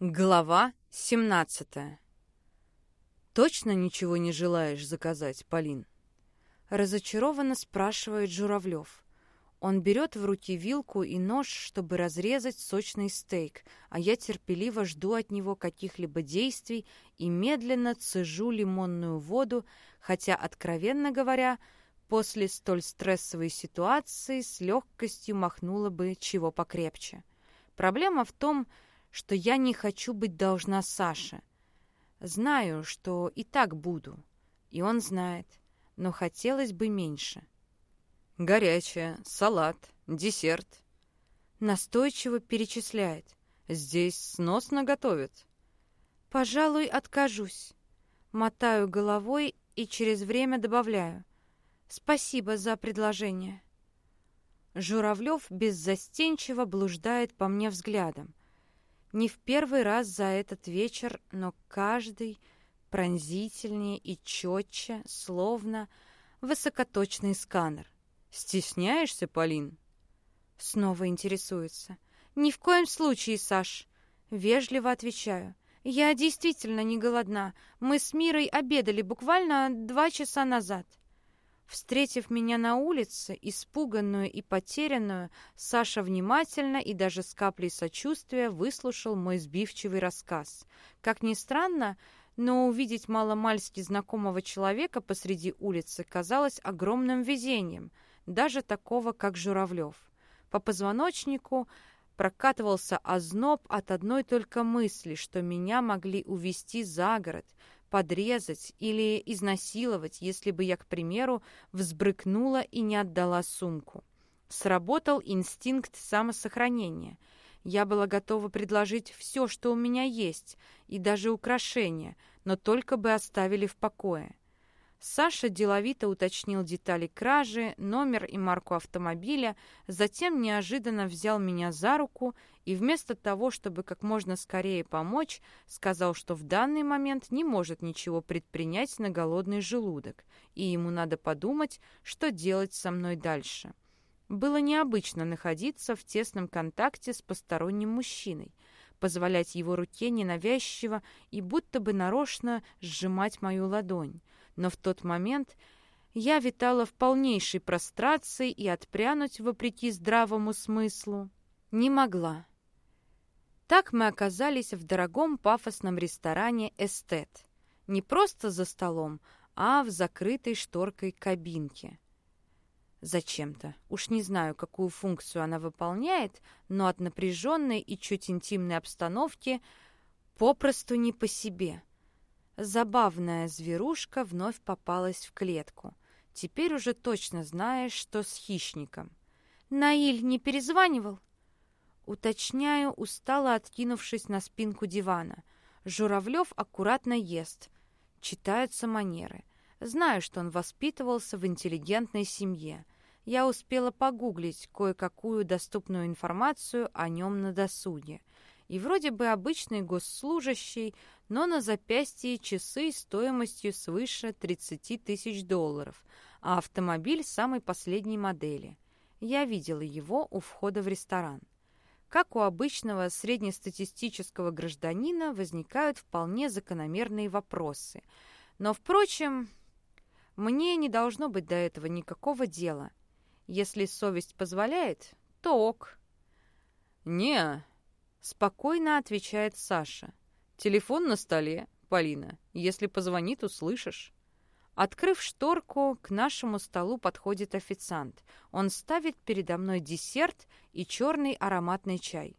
Глава 17 «Точно ничего не желаешь заказать, Полин?» Разочарованно спрашивает Журавлев. Он берет в руки вилку и нож, чтобы разрезать сочный стейк, а я терпеливо жду от него каких-либо действий и медленно цежу лимонную воду, хотя, откровенно говоря, после столь стрессовой ситуации с легкостью махнула бы чего покрепче. Проблема в том, что что я не хочу быть должна Саше. Знаю, что и так буду, и он знает, но хотелось бы меньше. Горячее, салат, десерт. Настойчиво перечисляет. Здесь сносно готовят. Пожалуй, откажусь. Мотаю головой и через время добавляю. Спасибо за предложение. Журавлев беззастенчиво блуждает по мне взглядом. Не в первый раз за этот вечер, но каждый пронзительнее и четче, словно высокоточный сканер. «Стесняешься, Полин?» Снова интересуется. «Ни в коем случае, Саш!» Вежливо отвечаю. «Я действительно не голодна. Мы с Мирой обедали буквально два часа назад». Встретив меня на улице, испуганную и потерянную, Саша внимательно и даже с каплей сочувствия выслушал мой сбивчивый рассказ. Как ни странно, но увидеть маломальски знакомого человека посреди улицы казалось огромным везением, даже такого, как Журавлев. По позвоночнику прокатывался озноб от одной только мысли, что меня могли увезти за город, подрезать или изнасиловать, если бы я, к примеру, взбрыкнула и не отдала сумку. Сработал инстинкт самосохранения. Я была готова предложить все, что у меня есть, и даже украшения, но только бы оставили в покое. Саша деловито уточнил детали кражи, номер и марку автомобиля, затем неожиданно взял меня за руку и вместо того, чтобы как можно скорее помочь, сказал, что в данный момент не может ничего предпринять на голодный желудок, и ему надо подумать, что делать со мной дальше. Было необычно находиться в тесном контакте с посторонним мужчиной, позволять его руке ненавязчиво и будто бы нарочно сжимать мою ладонь но в тот момент я витала в полнейшей прострации и отпрянуть, вопреки здравому смыслу, не могла. Так мы оказались в дорогом пафосном ресторане «Эстет». Не просто за столом, а в закрытой шторкой кабинке. Зачем-то. Уж не знаю, какую функцию она выполняет, но от напряженной и чуть интимной обстановки попросту не по себе. Забавная зверушка вновь попалась в клетку. Теперь уже точно знаешь, что с хищником. «Наиль не перезванивал?» Уточняю, устало откинувшись на спинку дивана. Журавлев аккуратно ест. Читаются манеры. Знаю, что он воспитывался в интеллигентной семье. Я успела погуглить кое-какую доступную информацию о нем на досуге. И вроде бы обычный госслужащий, но на запястье часы стоимостью свыше 30 тысяч долларов, а автомобиль самой последней модели. Я видела его у входа в ресторан. Как у обычного среднестатистического гражданина возникают вполне закономерные вопросы. Но, впрочем, мне не должно быть до этого никакого дела. Если совесть позволяет, то ок. «Не», — спокойно отвечает Саша. Телефон на столе, Полина. Если позвонит, услышишь. Открыв шторку, к нашему столу подходит официант. Он ставит передо мной десерт и черный ароматный чай.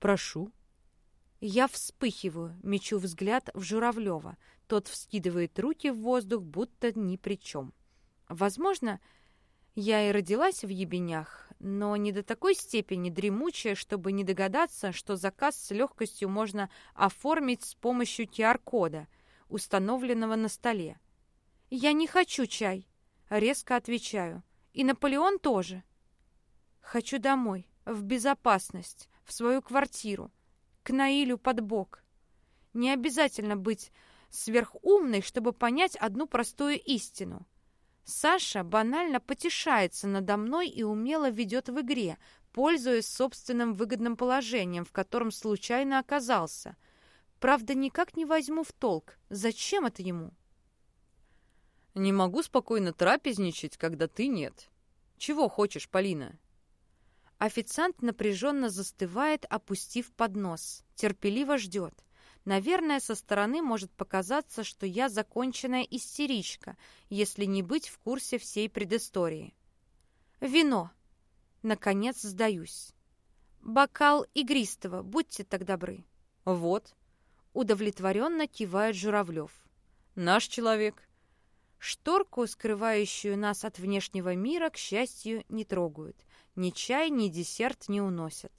«Прошу». Я вспыхиваю, мечу взгляд в Журавлева. Тот вскидывает руки в воздух, будто ни при чем. Возможно, я и родилась в ебенях, но не до такой степени дремучая, чтобы не догадаться, что заказ с легкостью можно оформить с помощью QR-кода, установленного на столе. «Я не хочу чай», — резко отвечаю. «И Наполеон тоже». «Хочу домой, в безопасность, в свою квартиру, к Наилю под бок. Не обязательно быть сверхумной, чтобы понять одну простую истину — Саша банально потешается надо мной и умело ведет в игре, пользуясь собственным выгодным положением, в котором случайно оказался. Правда, никак не возьму в толк, зачем это ему? Не могу спокойно трапезничать, когда ты нет. Чего хочешь, Полина? Официант напряженно застывает, опустив поднос. Терпеливо ждет. Наверное, со стороны может показаться, что я законченная истеричка, если не быть в курсе всей предыстории. Вино. Наконец сдаюсь. Бокал игристого, будьте так добры. Вот. Удовлетворенно кивает Журавлев. Наш человек. Шторку, скрывающую нас от внешнего мира, к счастью, не трогают. Ни чай, ни десерт не уносят.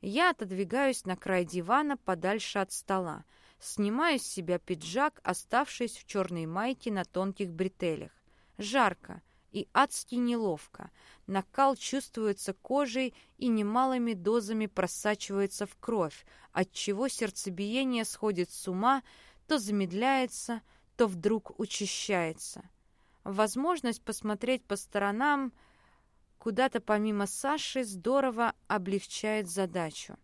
Я отодвигаюсь на край дивана подальше от стола, снимаю с себя пиджак, оставшись в черной майке на тонких бретелях. Жарко и адски неловко. Накал чувствуется кожей и немалыми дозами просачивается в кровь, отчего сердцебиение сходит с ума, то замедляется, то вдруг учащается. Возможность посмотреть по сторонам – куда-то помимо Саши здорово облегчает задачу.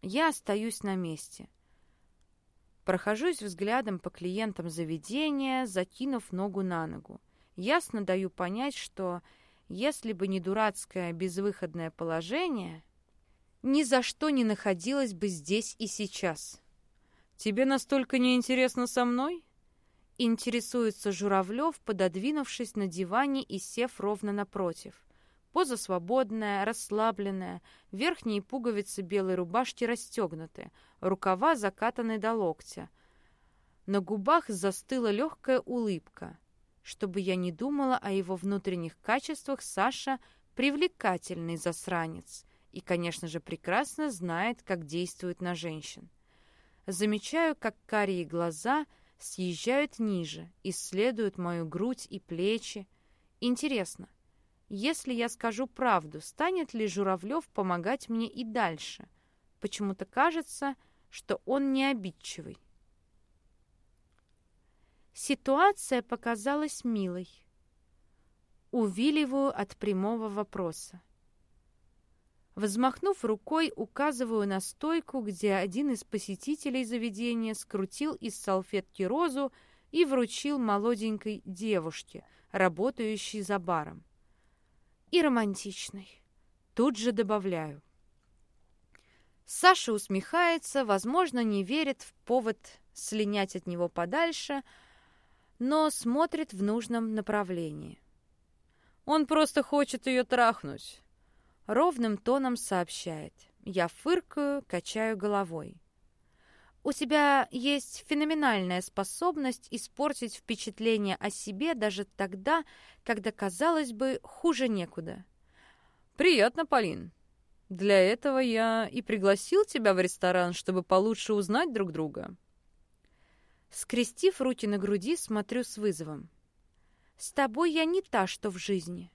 Я остаюсь на месте. Прохожусь взглядом по клиентам заведения, закинув ногу на ногу. Ясно даю понять, что если бы не дурацкое безвыходное положение, ни за что не находилась бы здесь и сейчас. «Тебе настолько неинтересно со мной?» Интересуется Журавлев, пододвинувшись на диване и сев ровно напротив. Поза свободная, расслабленная, верхние пуговицы белой рубашки расстегнуты, рукава закатаны до локтя. На губах застыла легкая улыбка. Чтобы я не думала о его внутренних качествах, Саша — привлекательный засранец и, конечно же, прекрасно знает, как действует на женщин. Замечаю, как карие глаза съезжают ниже, исследуют мою грудь и плечи. Интересно — если я скажу правду, станет ли Журавлев помогать мне и дальше? Почему-то кажется, что он не обидчивый. Ситуация показалась милой. Увиливаю от прямого вопроса. Взмахнув рукой, указываю на стойку, где один из посетителей заведения скрутил из салфетки розу и вручил молоденькой девушке, работающей за баром и романтичный. Тут же добавляю. Саша усмехается, возможно, не верит в повод слинять от него подальше, но смотрит в нужном направлении. Он просто хочет ее трахнуть. Ровным тоном сообщает. Я фыркаю, качаю головой. У тебя есть феноменальная способность испортить впечатление о себе даже тогда, когда, казалось бы, хуже некуда. Приятно, Полин. Для этого я и пригласил тебя в ресторан, чтобы получше узнать друг друга. Скрестив руки на груди, смотрю с вызовом. С тобой я не та, что в жизни.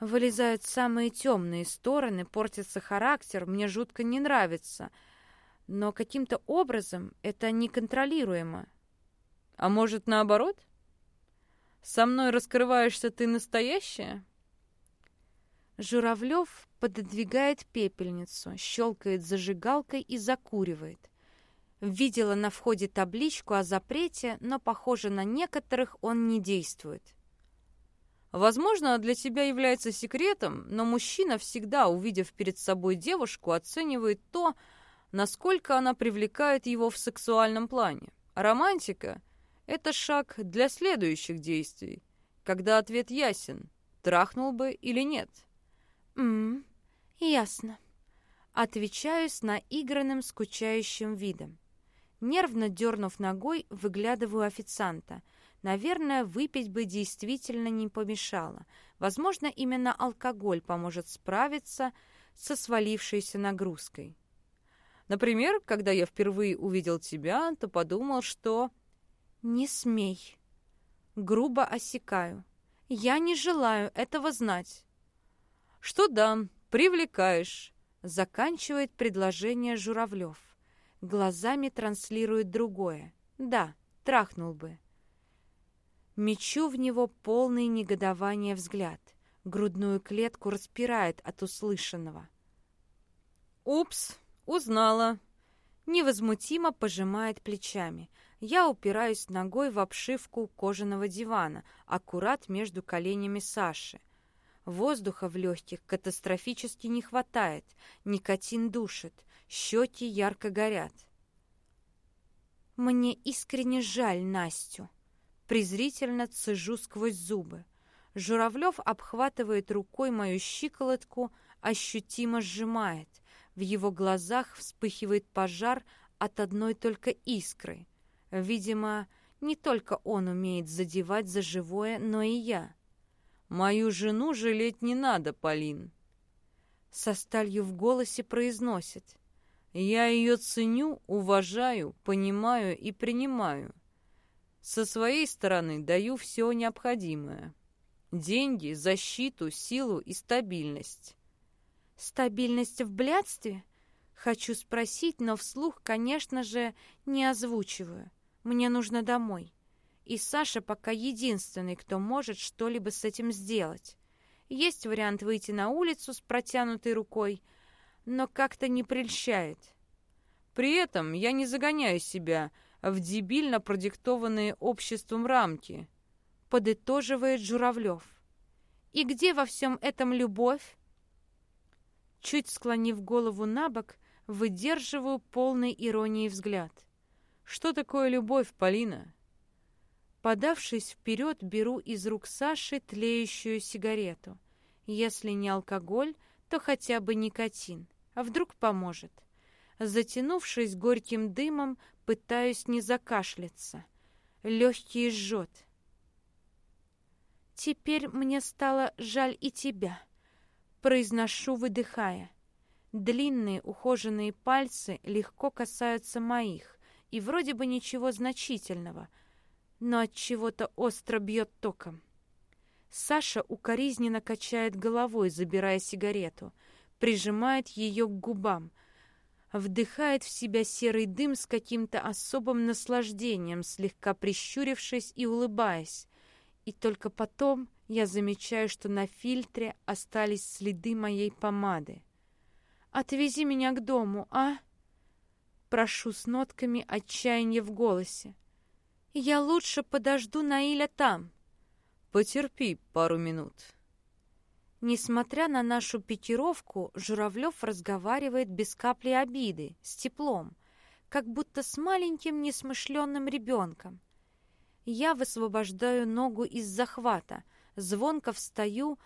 Вылезают самые темные стороны, портится характер, мне жутко не нравится — но каким-то образом это неконтролируемо. А может, наоборот? Со мной раскрываешься ты настоящая? Журавлев пододвигает пепельницу, щелкает зажигалкой и закуривает. Видела на входе табличку о запрете, но, похоже, на некоторых он не действует. Возможно, для тебя является секретом, но мужчина всегда, увидев перед собой девушку, оценивает то, насколько она привлекает его в сексуальном плане. романтика — это шаг для следующих действий, когда ответ ясен, трахнул бы или нет. «Ммм, ясно». Отвечаю с наигранным скучающим видом. Нервно дернув ногой, выглядываю официанта. Наверное, выпить бы действительно не помешало. Возможно, именно алкоголь поможет справиться со свалившейся нагрузкой. Например, когда я впервые увидел тебя, то подумал, что... «Не смей!» Грубо осекаю. «Я не желаю этого знать!» «Что да, привлекаешь!» Заканчивает предложение Журавлев. Глазами транслирует другое. «Да, трахнул бы!» Мечу в него полный негодования взгляд. Грудную клетку распирает от услышанного. «Упс, узнала!» Невозмутимо пожимает плечами. Я упираюсь ногой в обшивку кожаного дивана, аккурат между коленями Саши. Воздуха в легких катастрофически не хватает, никотин душит, щеки ярко горят. Мне искренне жаль Настю. Презрительно цежу сквозь зубы. Журавлев обхватывает рукой мою щиколотку, ощутимо сжимает. В его глазах вспыхивает пожар от одной только искры. Видимо, не только он умеет задевать за живое, но и я. «Мою жену жалеть не надо, Полин», — со сталью в голосе произносит. Я ее ценю, уважаю, понимаю и принимаю. Со своей стороны даю все необходимое. Деньги, защиту, силу и стабильность. Стабильность в блядстве? Хочу спросить, но вслух, конечно же, не озвучиваю. Мне нужно домой. И Саша пока единственный, кто может что-либо с этим сделать. Есть вариант выйти на улицу с протянутой рукой — но как-то не прельщает. При этом я не загоняю себя в дебильно продиктованные обществом рамки, подытоживает Журавлев. И где во всем этом любовь? Чуть склонив голову на бок, выдерживаю полный иронии взгляд. Что такое любовь, Полина? Подавшись вперед, беру из рук Саши тлеющую сигарету. Если не алкоголь, то хотя бы никотин. А вдруг поможет? Затянувшись горьким дымом, пытаюсь не закашляться. Легкий жжет. «Теперь мне стало жаль и тебя», — произношу, выдыхая. Длинные ухоженные пальцы легко касаются моих, и вроде бы ничего значительного, но от чего-то остро бьет током. Саша укоризненно качает головой, забирая сигарету — прижимает ее к губам, вдыхает в себя серый дым с каким-то особым наслаждением, слегка прищурившись и улыбаясь. И только потом я замечаю, что на фильтре остались следы моей помады. «Отвези меня к дому, а?» Прошу с нотками отчаяния в голосе. «Я лучше подожду Наиля там». «Потерпи пару минут». Несмотря на нашу пикировку, Журавлев разговаривает без капли обиды, с теплом, как будто с маленьким несмышленным ребенком. Я высвобождаю ногу из захвата, звонко встаю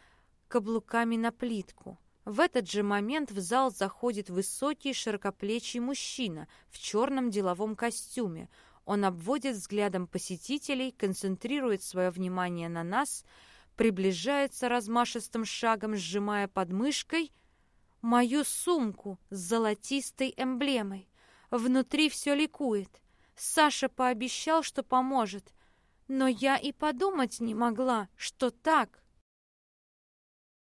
каблуками на плитку. В этот же момент в зал заходит высокий широкоплечий мужчина в черном деловом костюме. Он обводит взглядом посетителей, концентрирует свое внимание на нас — приближается размашистым шагом, сжимая под мышкой мою сумку с золотистой эмблемой. Внутри все ликует. Саша пообещал, что поможет, но я и подумать не могла, что так